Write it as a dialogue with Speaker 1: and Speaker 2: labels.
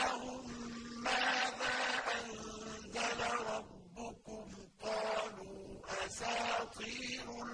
Speaker 1: لَهُم مَّاذَا أَنزَلَ رَبُّكُمْ ۙ قَالُوا أَسَاطِيرُ الْأَوَّلِينَ